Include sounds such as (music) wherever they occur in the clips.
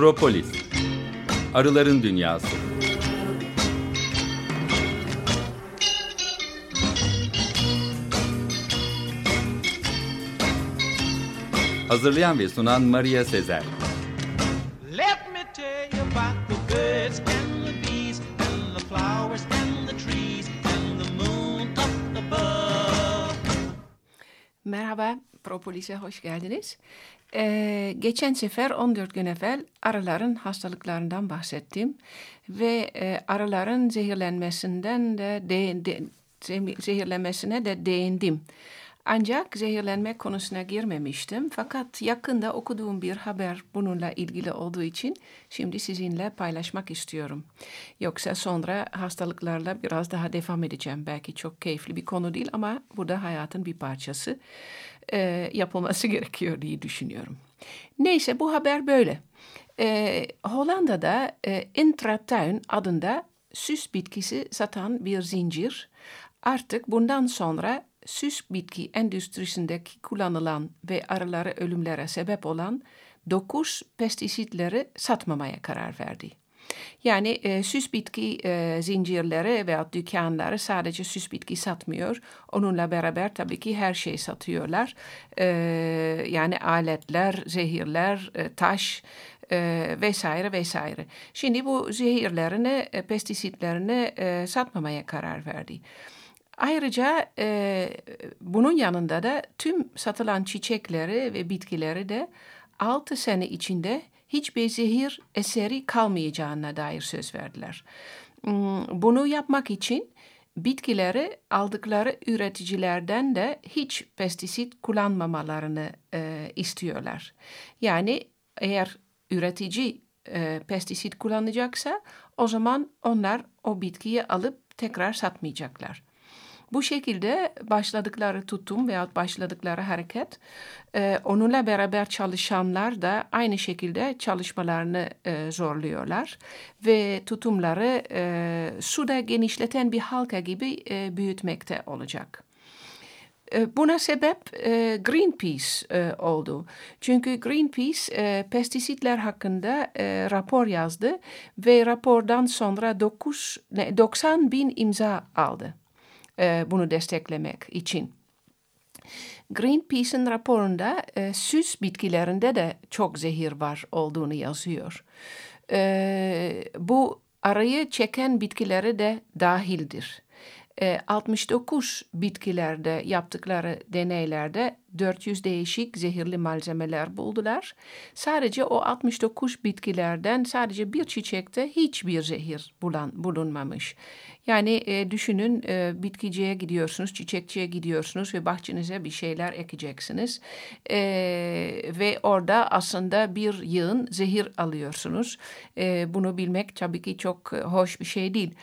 Propolis Arıların Dünyası. Hazırlayan ve sunan Maria Sezer Merhaba, Propolis'e hoş geldiniz. Ee, geçen sefer 14 gün evvel arıların hastalıklarından bahsettim ve e, arıların zehirlenmesinden de, de, de ze- zehirlenmesine de değindim. Ancak zehirlenme konusuna girmemiştim. Fakat yakında okuduğum bir haber bununla ilgili olduğu için şimdi sizinle paylaşmak istiyorum. Yoksa sonra hastalıklarla biraz daha devam edeceğim. Belki çok keyifli bir konu değil ama bu da hayatın bir parçası. Ee, yapılması (laughs) gerekiyor diye düşünüyorum. Neyse bu haber böyle. Ee, Hollanda'da e, Intratuin adında süs bitkisi satan bir zincir artık bundan sonra süs bitki endüstrisindeki kullanılan ve arıları ölümlere sebep olan 9 pestisitleri satmamaya karar verdi. Yani e, süs bitki e, zincirleri veya dükkanları sadece süs bitki satmıyor. Onunla beraber tabii ki her şey satıyorlar. E, yani aletler, zehirler, e, taş e, vesaire vesaire. Şimdi bu zehirlerini, e, pestisitlerini e, satmamaya karar verdi. Ayrıca e, bunun yanında da tüm satılan çiçekleri ve bitkileri de 6 sene içinde hiçbir zehir eseri kalmayacağına dair söz verdiler. Hmm, Bunu yapmak için bitkileri aldıkları üreticilerden de hiç pestisit kullanmamalarını e, istiyorlar. Yani eğer üretici e, pestisit kullanacaksa o zaman onlar o bitkiyi alıp tekrar satmayacaklar. Bu şekilde başladıkları tutum veya başladıkları hareket e, onunla beraber çalışanlar da aynı şekilde çalışmalarını e, zorluyorlar ve tutumları e, suda genişleten bir halka gibi e, büyütmekte olacak. E, Buna sebep e, Greenpeace e, oldu. Çünkü Greenpeace pestisitler hakkında rapor yazdı ve rapordan sonra 9, ne, 90 bin imza aldı e, bunu desteklemek için. Greenpeace'in raporunda e, süs bitkilerinde de çok zehir var olduğunu yazıyor. E, bu arayı çeken bitkileri de dahildir. E, 69 bitkilerde yaptıkları deneylerde 400 değişik zehirli malzemeler buldular. Sadece o 69 bitkilerden sadece bir çiçekte hiçbir zehir bulan, bulunmamış. Yani e, düşünün e, bitkiciye gidiyorsunuz, çiçekçiye gidiyorsunuz ve bahçenize bir şeyler ekeceksiniz. E, ve orada aslında bir yığın zehir alıyorsunuz. E, bunu bilmek tabii ki çok e, hoş bir şey değil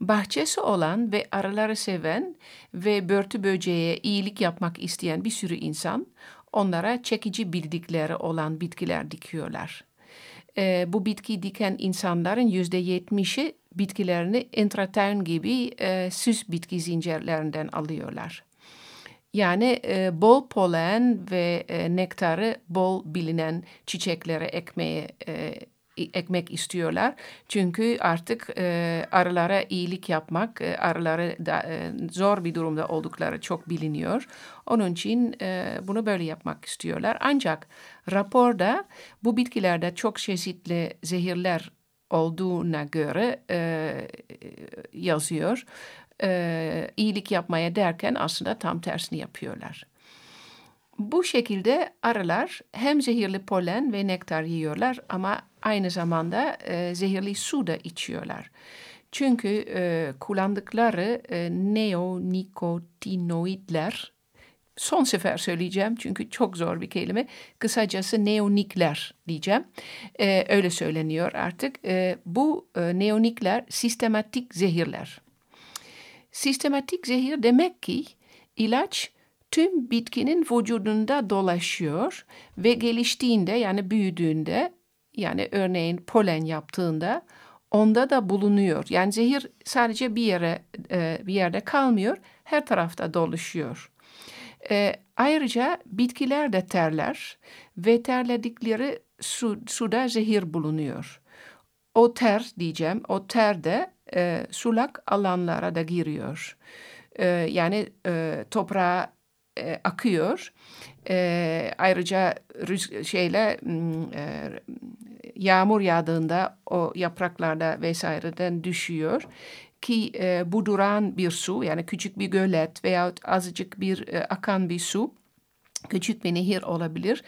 bahçesi olan ve arıları seven ve börtü böceğe iyilik yapmak isteyen bir sürü insan onlara çekici bildikleri olan bitkiler dikiyorlar. Ee, bu bitki diken insanların yüzde yetmişi bitkilerini intratuin gibi e, süs bitki zincirlerinden alıyorlar. Yani e, bol polen ve e, nektarı bol bilinen çiçeklere ekmeye e, ekmek istiyorlar. Çünkü artık e, arılara iyilik yapmak, e, arıları da, e, zor bir durumda oldukları çok biliniyor. Onun için e, bunu böyle yapmak istiyorlar. Ancak raporda bu bitkilerde çok çeşitli zehirler olduğuna göre e, yazıyor. E, iyilik yapmaya derken aslında tam tersini yapıyorlar. Bu şekilde arılar hem zehirli polen ve nektar yiyorlar ama aynı zamanda e, zehirli su da içiyorlar. Çünkü e, kullandıkları e, neonikotinoidler, son sefer söyleyeceğim çünkü çok zor bir kelime, kısacası neonikler diyeceğim. E, öyle söyleniyor artık. E, bu e, neonikler sistematik zehirler. Sistematik zehir demek ki ilaç tüm bitkinin vücudunda dolaşıyor ve geliştiğinde yani büyüdüğünde yani örneğin polen yaptığında onda da bulunuyor. Yani zehir sadece bir yere bir yerde kalmıyor, her tarafta dolaşıyor. E, ayrıca bitkiler de terler ve terledikleri su, suda zehir bulunuyor. O ter diyeceğim, o ter de e, sulak alanlara da giriyor. E, yani e, toprağa e, akıyor. E, ayrıca rüz şeyle e, yağmur yağdığında o yapraklarda vesaireden düşüyor ki e, bu duran bir su yani küçük bir gölet veya azıcık bir e, akan bir su küçük bir nehir olabilir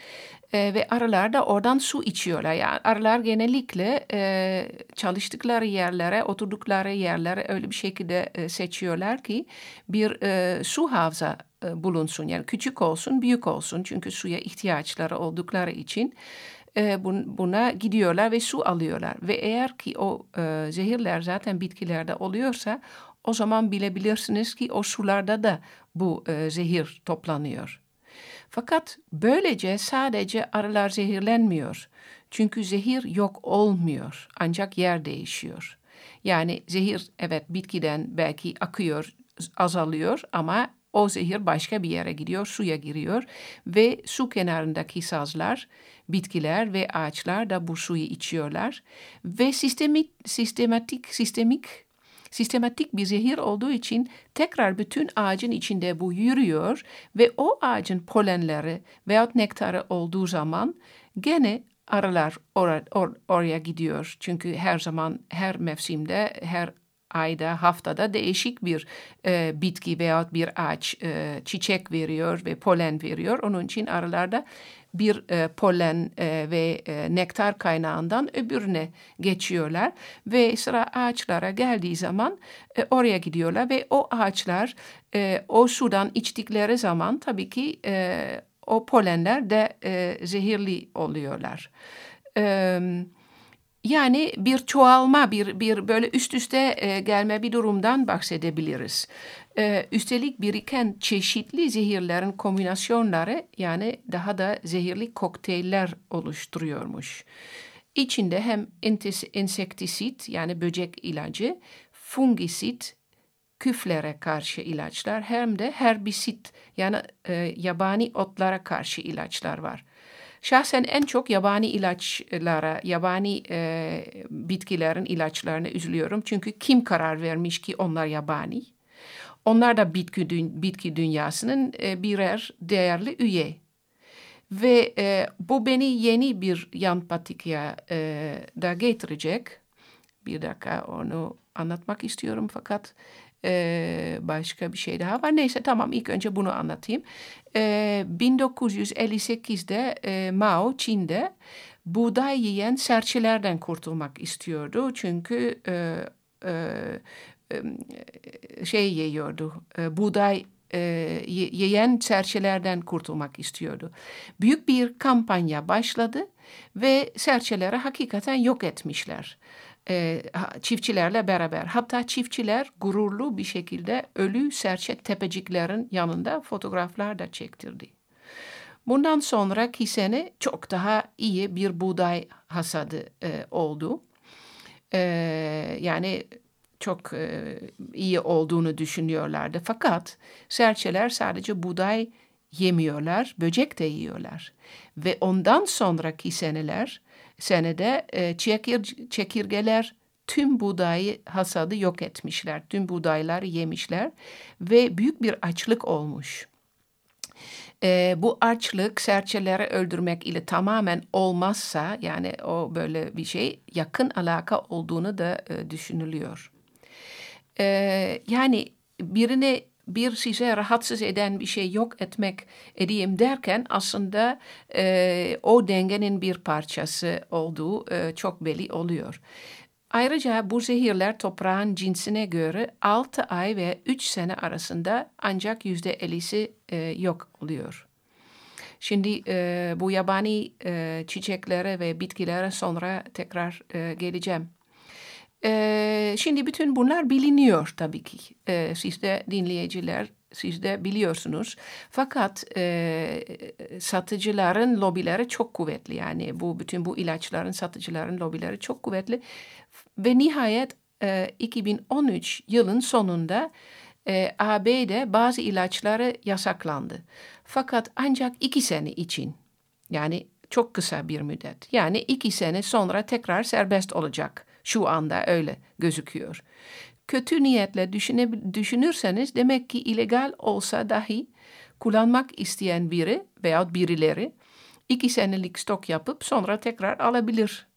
e, ve arılar da oradan su içiyorlar. Yani arılar genellikle e, çalıştıkları yerlere, oturdukları yerlere öyle bir şekilde e, seçiyorlar ki bir e, su havza e, bulunsun. Yani küçük olsun, büyük olsun çünkü suya ihtiyaçları oldukları için e, buna gidiyorlar ve su alıyorlar. Ve eğer ki o e, zehirler zaten bitkilerde oluyorsa o zaman bilebilirsiniz ki o sularda da bu e, zehir toplanıyor. Fakat böylece sadece arılar zehirlenmiyor. Çünkü zehir yok olmuyor ancak yer değişiyor. Yani zehir evet bitkiden belki akıyor, azalıyor ama o zehir başka bir yere gidiyor, suya giriyor ve su kenarındaki sazlar, bitkiler ve ağaçlar da bu suyu içiyorlar ve sistemik, sistematik, sistemik sistematik bir zehir olduğu için tekrar bütün ağacın içinde bu yürüyor ve o ağacın polenleri veyahut nektarı olduğu zaman gene arılar or or oraya gidiyor. Çünkü her zaman her mevsimde her ayda, haftada değişik bir e, bitki veya bir ağaç e, çiçek veriyor ve polen veriyor. Onun için arılarda bir e, polen e, ve e, nektar kaynağından öbürüne geçiyorlar ve sıra ağaçlara geldiği zaman e, oraya gidiyorlar ve o ağaçlar e, o sudan içtikleri zaman tabii ki e, o polenler de e, zehirli oluyorlar. Evet. Yani bir çoğalma, bir, bir böyle üst üste e, gelme bir durumdan bahsedebiliriz. E, üstelik biriken çeşitli zehirlerin kombinasyonları yani daha da zehirli kokteyller oluşturuyormuş. İçinde hem insektisit yani böcek ilacı, fungisit, küflere karşı ilaçlar hem de herbisit yani e, yabani otlara karşı ilaçlar var. Şahsen en çok yabani ilaçlara, yabani e, bitkilerin ilaçlarına üzülüyorum. Çünkü kim karar vermiş ki onlar yabani? Onlar da bitki, bitki dünyasının e, birer değerli üye. Ve e, bu beni yeni bir yan patikaya e, da getirecek. Bir dakika onu anlatmak istiyorum fakat e, başka bir şey daha var. Neyse tamam ilk önce bunu anlatayım. E, 1958'de e, Mao Çin'de buğday yiyen serçelerden kurtulmak istiyordu. Çünkü e, e, şey yiyordu, e, buğday e, yiyen serçelerden kurtulmak istiyordu. Büyük bir kampanya başladı ve serçeleri hakikaten yok etmişler e, çiftçilerle beraber. Hatta çiftçiler gururlu bir şekilde ölü serçe tepeciklerin yanında fotoğraflar da çektirdi. Bundan sonraki sene çok daha iyi bir buğday hasadı e, oldu. E, yani çok e, iyi olduğunu düşünüyorlardı. Fakat serçeler sadece buğday yemiyorlar, böcek de yiyorlar. Ve ondan sonraki seneler senede e, çekir, çekirgeler tüm buğdayı hasadı yok etmişler. Tüm buğdayları yemişler ve büyük bir açlık olmuş. E, bu açlık serçeleri öldürmek ile tamamen olmazsa yani o böyle bir şey yakın alaka olduğunu da e, düşünülüyor. E, yani birine bir size rahatsız eden bir şey yok etmek edeyim derken aslında e, o dengenin bir parçası olduğu e, çok belli oluyor. Ayrıca bu zehirler toprağın cinsine göre 6 ay ve 3 sene arasında ancak yüzde 50'si e, yok oluyor. Şimdi e, bu yabani e, çiçeklere ve bitkilere sonra tekrar e, geleceğim. E, şimdi bütün bunlar biliniyor tabii ki. E, siz de dinleyiciler, siz de biliyorsunuz. Fakat e, satıcıların lobileri çok kuvvetli. Yani bu bütün bu ilaçların satıcıların lobileri çok kuvvetli. Ve nihayet e, 2013 yılın sonunda e, AB'de bazı ilaçları yasaklandı. Fakat ancak iki sene için yani çok kısa bir müddet yani iki sene sonra tekrar serbest olacak. Şu anda öyle gözüküyor. Kötü niyetle düşüne, düşünürseniz demek ki illegal olsa dahi kullanmak isteyen biri veya birileri iki senelik stok yapıp sonra tekrar alabilir.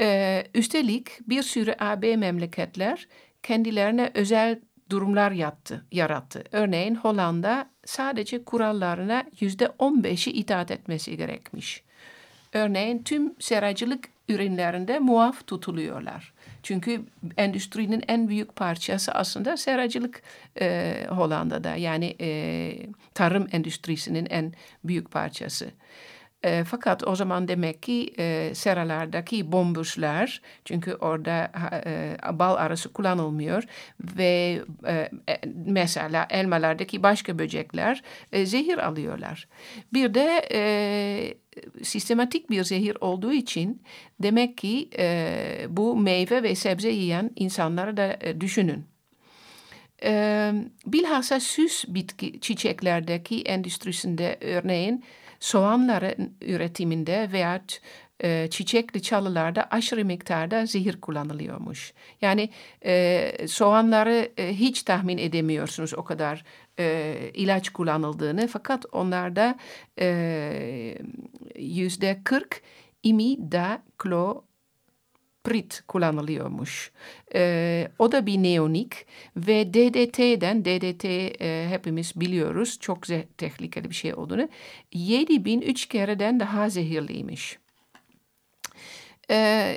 Ee, üstelik bir sürü AB memleketler kendilerine özel durumlar yattı, yarattı. Örneğin Hollanda sadece kurallarına yüzde on beşi itaat etmesi gerekmiş. Örneğin tüm seracılık ürünlerinde muaf tutuluyorlar. Çünkü endüstrinin en büyük parçası aslında seracılık e, Hollanda'da. Yani e, tarım endüstrisinin en büyük parçası. E, fakat o zaman demek ki e, seralardaki bombuşlar çünkü orada e, bal arası kullanılmıyor ve e, mesela elmalardaki başka böcekler e, zehir alıyorlar. Bir de e, sistematik bir zehir olduğu için demek ki e, bu meyve ve sebze yiyen insanları da e, düşünün. E, bilhassa süs bitki çiçeklerdeki endüstrisinde örneğin soğanların üretiminde veya e, çiçekli çalılarda aşırı miktarda zehir kullanılıyormuş. Yani e, soğanları e, hiç tahmin edemiyorsunuz o kadar e, ilaç kullanıldığını fakat onlarda e, yüzde kırk imidaklo prit kullanılıyormuş. E, o da bir neonik ve DDT'den, DDT e, hepimiz biliyoruz çok tehlikeli bir şey olduğunu, 7003 kereden daha zehirliymiş. E,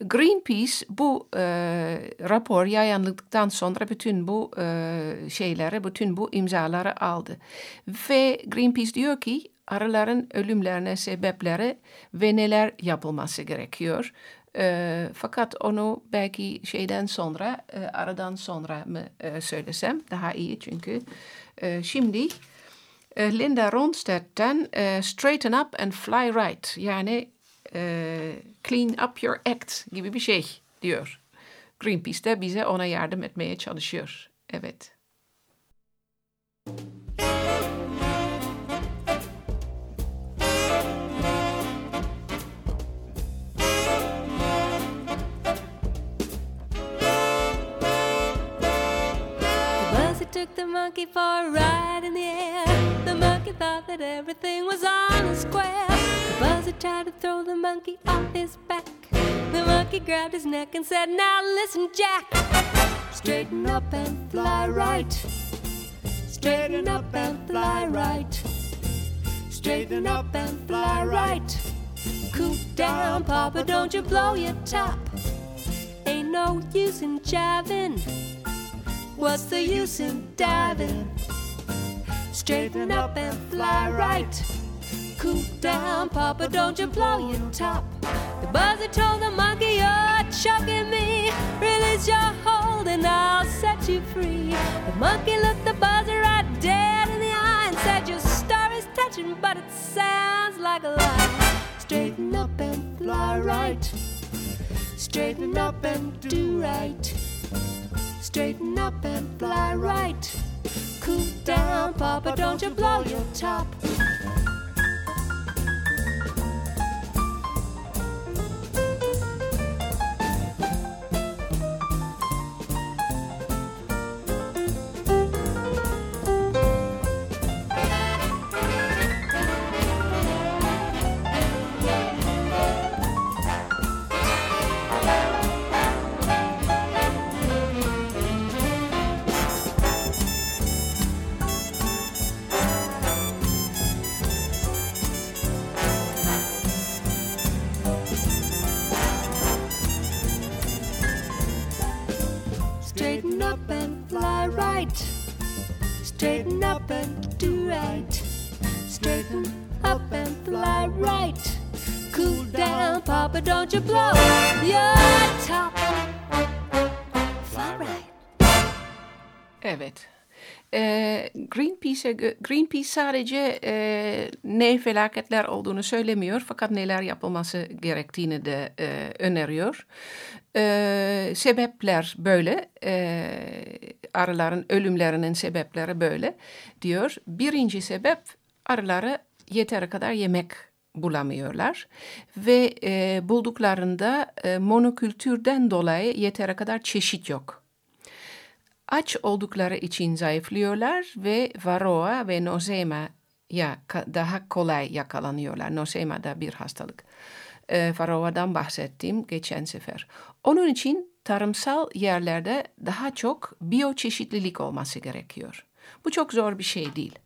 Greenpeace bu e, rapor yayınladıktan sonra bütün bu e, şeyleri, bütün bu imzaları aldı. Ve Greenpeace diyor ki arıların ölümlerine sebepleri ve neler yapılması gerekiyor. E, fakat onu belki şeyden sonra, e, aradan sonra mı e, söylesem daha iyi çünkü e, şimdi e, Linda Ronstedt'ten e, Straighten Up and Fly Right yani e, Clean Up Your Act gibi bir şey diyor. Greenpeace de bize ona yardım etmeye çalışıyor. Evet. Took the monkey for a ride in the air. The monkey thought that everything was on a square. The buzzer tried to throw the monkey off his back. The monkey grabbed his neck and said, Now listen, Jack. Straighten up and fly right. Straighten up and fly right. Straighten up and fly right. Cool down, Papa, don't you blow your top. Ain't no use in jiving. What's the use in diving? Straighten up and fly right. Cool down, Papa, don't you blow your top. The buzzer told the monkey, You're choking me. Release your hold and I'll set you free. The monkey looked the buzzer right dead in the eye and said, Your story's touching, but it sounds like a lie. Straighten up and fly right. Straighten up and do right. Straighten up and fly right. Cool down, Papa, don't you blow your top. Papa, don't you blow your top. Evet. E, Greenpeace'e gö- Greenpeace sadece e, ne felaketler olduğunu söylemiyor fakat neler yapılması gerektiğini de e, öneriyor. E, sebepler böyle, e, arıların ölümlerinin sebepleri böyle diyor. Birinci sebep arıları yeteri kadar yemek bulamıyorlar ve e, bulduklarında e, monokültürden dolayı yeteri kadar çeşit yok. Aç oldukları için zayıflıyorlar ve varroa ve nosema ya daha kolay yakalanıyorlar. Nosema da bir hastalık. E, varroa'dan bahsettim geçen sefer. Onun için tarımsal yerlerde daha çok biyoçeşitlilik olması gerekiyor. Bu çok zor bir şey değil.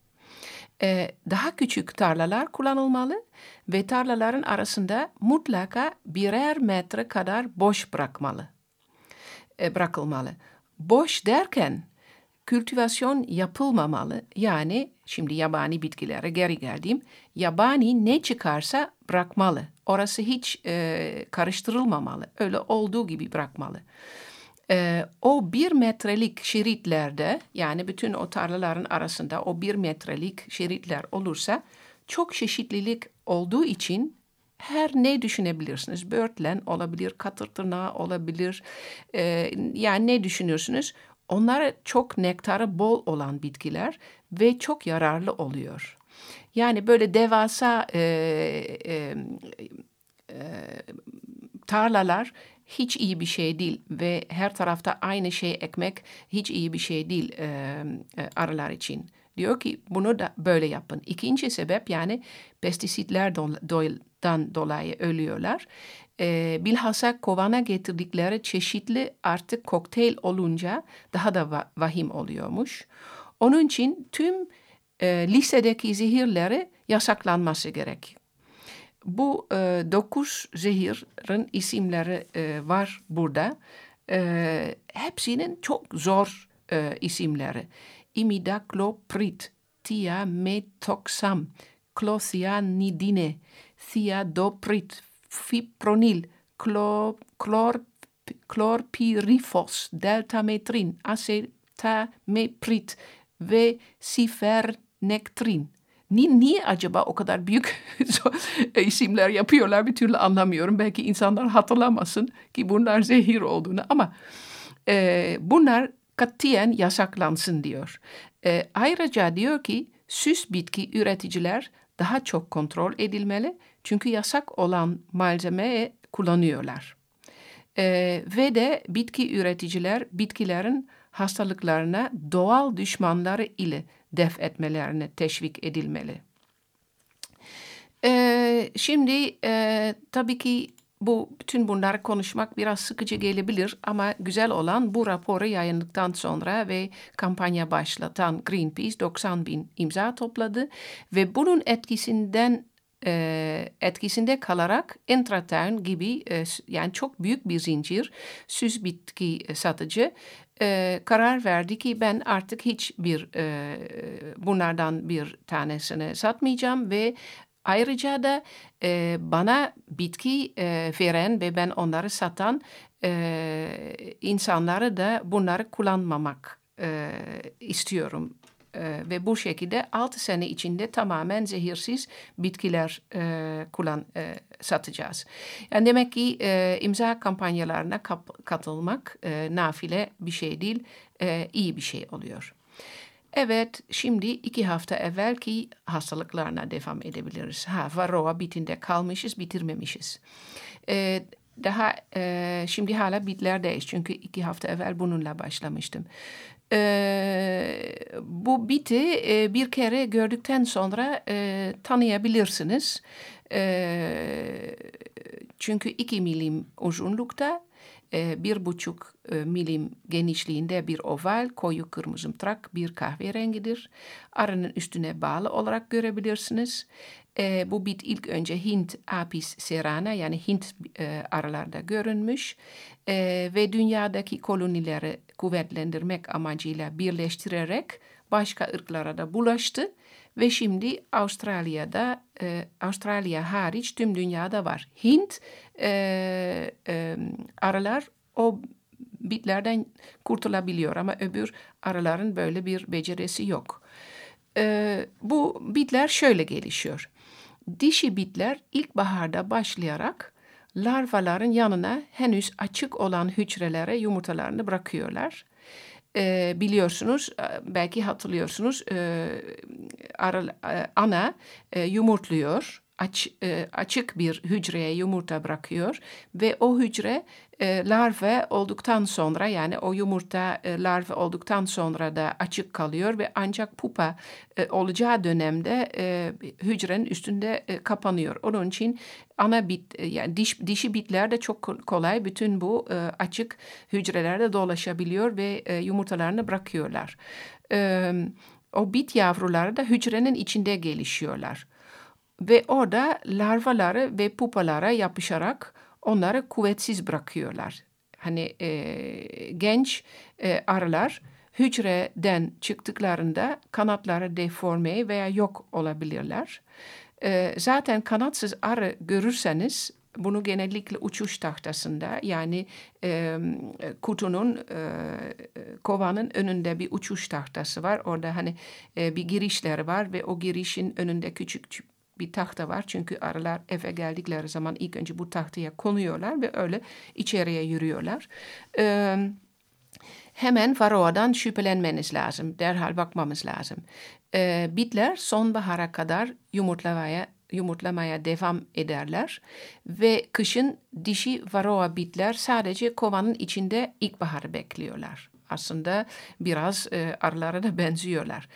Ee, daha küçük tarlalar kullanılmalı ve tarlaların arasında mutlaka birer metre kadar boş bırakmalı, e, bırakılmalı. Boş derken kültivasyon yapılmamalı. Yani şimdi yabani bitkilere geri geldiğim yabani ne çıkarsa bırakmalı. Orası hiç e, karıştırılmamalı. Öyle olduğu gibi bırakmalı. E, o bir metrelik şeritlerde yani bütün o tarlaların arasında o bir metrelik şeritler olursa çok çeşitlilik olduğu için her ne düşünebilirsiniz? Börtlen olabilir, katır tırnağı olabilir. E, yani ne düşünüyorsunuz? Onlar çok nektarı bol olan bitkiler ve çok yararlı oluyor. Yani böyle devasa e, e, e, tarlalar hiç iyi bir şey değil ve her tarafta aynı şey ekmek hiç iyi bir şey değil e, arılar için. Diyor ki bunu da böyle yapın. İkinci sebep yani pestisitlerden dolayı ölüyorlar. E, bilhassa kovana getirdikleri çeşitli artık kokteyl olunca daha da va vahim oluyormuş. Onun için tüm e, listedeki zehirleri yasaklanması gerek. Bu e, dokuz zehirin isimleri e, var burada. E, hepsinin çok zor e, isimleri. Imidacloprid, tiametoxam, clothianidine, thiadoprid, fipronil, clor, clor, clorpirifos, deltametrin, acetamiprid ve sifernectrin. Niye, niye acaba o kadar büyük (laughs) isimler yapıyorlar bir türlü anlamıyorum. Belki insanlar hatırlamasın ki bunlar zehir olduğunu ama e, bunlar katiyen yasaklansın diyor. E, ayrıca diyor ki süs bitki üreticiler daha çok kontrol edilmeli çünkü yasak olan malzemeyi kullanıyorlar. E, ve de bitki üreticiler bitkilerin hastalıklarına doğal düşmanları ile def etmelerine teşvik edilmeli. Ee, şimdi e, tabii ki bu bütün bunları konuşmak biraz sıkıcı gelebilir ama güzel olan bu raporu yayınladıktan sonra ve kampanya başlatan Greenpeace 90 bin imza topladı ve bunun etkisinden e, etkisinde kalarak Intratuin gibi e, yani çok büyük bir zincir süs bitki satıcı e, karar verdi ki ben artık hiçbir e, bunlardan bir tanesini satmayacağım ve ayrıca da e, bana bitki e, veren ve ben onları satan e, insanları da bunları kullanmamak e, istiyorum ee, ve bu şekilde 6 sene içinde tamamen zehirsiz bitkiler e, kullan e, satacağız. Yani demek ki e, imza kampanyalarına kap, katılmak e, nafile bir şey değil, e, iyi bir şey oluyor. Evet, şimdi iki hafta evvelki hastalıklarına devam edebiliriz. Ha, varroa bitinde kalmışız, bitirmemişiz. Ee, daha e, şimdi hala bitlerdeyiz çünkü iki hafta evvel bununla başlamıştım. Ee, bu biti e, bir kere gördükten sonra e, tanıyabilirsiniz. E, çünkü iki milim uzunlukta, e, bir buçuk e, milim genişliğinde bir oval, koyu kırmızımtırak bir kahverengidir. Arının üstüne bağlı olarak görebilirsiniz. E, bu bit ilk önce Hint Apis serrana yani Hint e, aralarda görünmüş e, ve dünyadaki kolonileri kuvvetlendirmek amacıyla birleştirerek başka ırklara da bulaştı ve şimdi Avustralya'da e, Avustralya hariç tüm dünyada var. Hint e, e, arılar o bitlerden kurtulabiliyor ama öbür arıların böyle bir becerisi yok. Ee, bu bitler şöyle gelişiyor. Dişi bitler ilkbaharda başlayarak larvaların yanına henüz açık olan hücrelere yumurtalarını bırakıyorlar. Ee, biliyorsunuz, e, belki hatırlıyorsunuz, e, arı, e, ana e, yumurtluyor aç, e, açık bir hücreye yumurta bırakıyor ve o hücre e, larve olduktan sonra yani o yumurta e, larve olduktan sonra da açık kalıyor ve ancak pupa e, olacağı dönemde e, hücrenin üstünde e, kapanıyor. Onun için ana bit e, yani diş, dişi bitler de çok kolay bütün bu e, açık hücrelerde dolaşabiliyor ve e, yumurtalarını bırakıyorlar. E, o bit yavruları da hücrenin içinde gelişiyorlar. Ve orada larvaları ve pupalara yapışarak onları kuvvetsiz bırakıyorlar. Hani e, genç e, arılar hücreden çıktıklarında kanatları deforme veya yok olabilirler. E, zaten kanatsız arı görürseniz bunu genellikle uçuş tahtasında yani e, kutunun e, kovanın önünde bir uçuş tahtası var. Orada hani e, bir girişler var ve o girişin önünde küçük bir tahta var. Çünkü arılar eve geldikleri zaman ilk önce bu tahtaya konuyorlar ve öyle içeriye yürüyorlar. Ee, hemen varoadan şüphelenmeniz lazım. Derhal bakmamız lazım. Ee, bitler sonbahara kadar yumurtlamaya yumurtlamaya devam ederler ve kışın dişi varoa bitler sadece kovanın içinde ilkbaharı bekliyorlar. Aslında biraz e, arılara da (laughs) benziyorlar.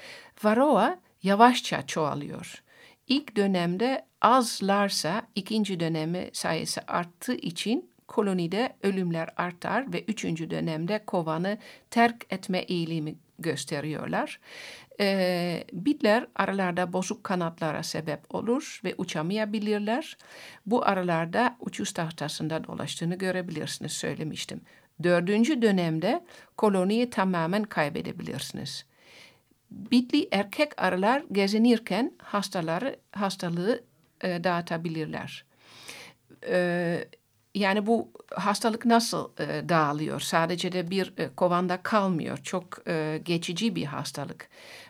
Varoa yavaşça çoğalıyor. İlk dönemde azlarsa ikinci dönemi sayısı arttığı için kolonide ölümler artar ve üçüncü dönemde kovanı terk etme eğilimi gösteriyorlar. Ee, bitler aralarda bozuk kanatlara sebep olur ve uçamayabilirler. Bu aralarda uçuş tahtasında dolaştığını görebilirsiniz söylemiştim. Dördüncü dönemde koloniyi tamamen kaybedebilirsiniz bitli erkek arılar gezinirken hastaları hastalığı e, dağıtabilirler. E, yani bu hastalık nasıl e, dağılıyor? Sadece de bir e, kovanda kalmıyor. Çok e, geçici bir hastalık.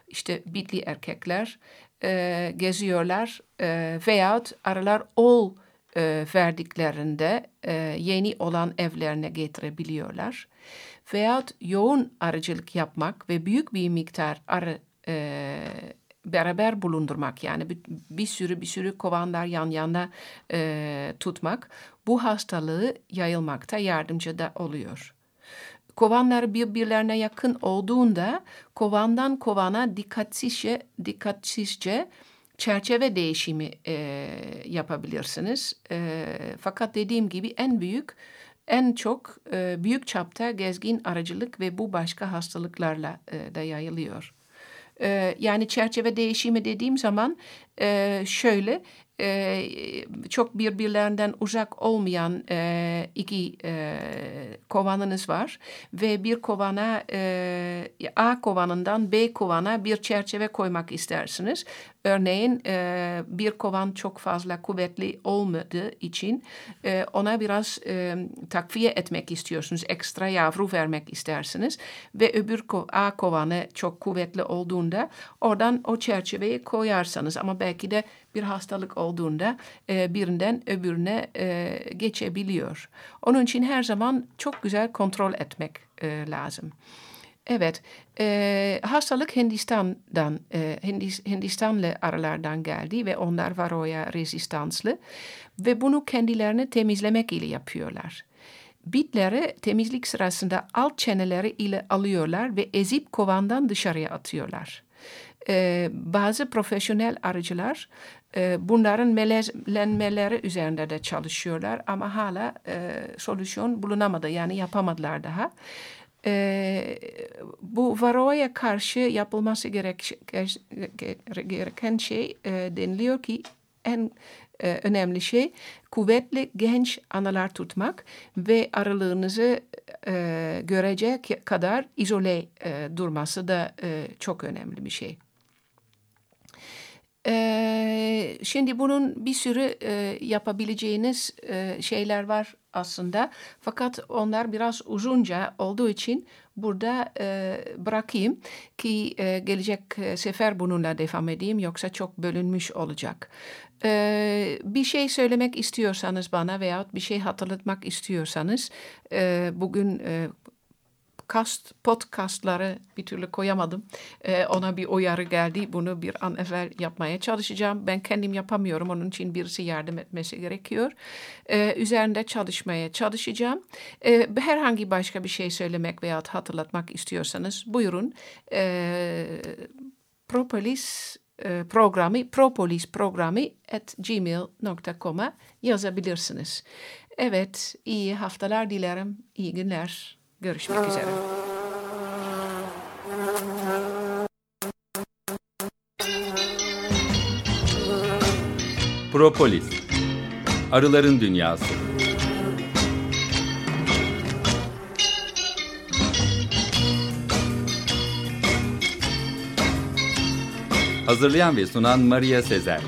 İşte bitli erkekler e, geziyorlar e, veyahut arılar ol e, verdiklerinde e, yeni olan evlerine getirebiliyorlar veyahut yoğun arıcılık yapmak ve büyük bir miktar arı e, beraber bulundurmak yani bir, bir sürü bir sürü kovanlar yan yana e, tutmak bu hastalığı yayılmakta yardımcı da oluyor. Kovanlar birbirlerine yakın olduğunda kovandan kovana dikkatsizce, dikkatsizce çerçeve değişimi e, yapabilirsiniz. E, fakat dediğim gibi en büyük en çok e, büyük çapta gezgin aracılık ve bu başka hastalıklarla e, da yayılıyor. E, yani çerçeve değişimi dediğim zaman e, şöyle e, çok birbirlerinden uzak olmayan e, iki e, kovanınız var ve bir kovana e, A kovanından B kovana bir çerçeve koymak istersiniz. Örneğin e, bir kovan çok fazla kuvvetli olmadığı için e, ona biraz e, takviye etmek istiyorsunuz. Ekstra yavru vermek istersiniz. Ve öbür ko A kovanı çok kuvvetli olduğunda oradan o çerçeveyi koyarsanız ama belki de bir hastalık olduğunda e, birinden öbürüne e, geçebiliyor. Onun için her zaman çok güzel kontrol etmek e, lazım. Evet, e, hastalık Hindistan'dan, e, Hindis, Hindistanlı arılardan geldi ve onlar varoya rezistanslı ve bunu kendilerini temizlemek ile yapıyorlar. Bitleri temizlik sırasında alt çeneleri ile alıyorlar ve ezip kovandan dışarıya atıyorlar. Ee, bazı profesyonel arıcılar e, bunların melezlenmeleri üzerinde de çalışıyorlar ama hala e, solüsyon bulunamadı yani yapamadılar daha. E, bu varoya karşı yapılması gerek, gereken şey e, deniliyor ki en e, önemli şey kuvvetli genç analar tutmak ve aralığınızı e, görecek kadar izole e, durması da e, çok önemli bir şey. Şimdi bunun bir sürü e, yapabileceğiniz e, şeyler var aslında. Fakat onlar biraz uzunca olduğu için burada e, bırakayım ki e, gelecek sefer bununla devam edeyim yoksa çok bölünmüş olacak. E, bir şey söylemek istiyorsanız bana veyahut bir şey hatırlatmak istiyorsanız e, bugün e, kast, podcastları bir türlü koyamadım. Ee, ona bir uyarı geldi. Bunu bir an evvel yapmaya çalışacağım. Ben kendim yapamıyorum. Onun için birisi yardım etmesi gerekiyor. Ee, üzerinde çalışmaya çalışacağım. Ee, herhangi başka bir şey söylemek veya hatırlatmak istiyorsanız buyurun. Ee, Propolis e, programı propolis programı at gmail.com'a yazabilirsiniz. Evet, iyi haftalar dilerim, iyi günler. Görüşmek üzere. Propolis. Arıların Dünyası. Hazırlayan ve sunan Maria Sezer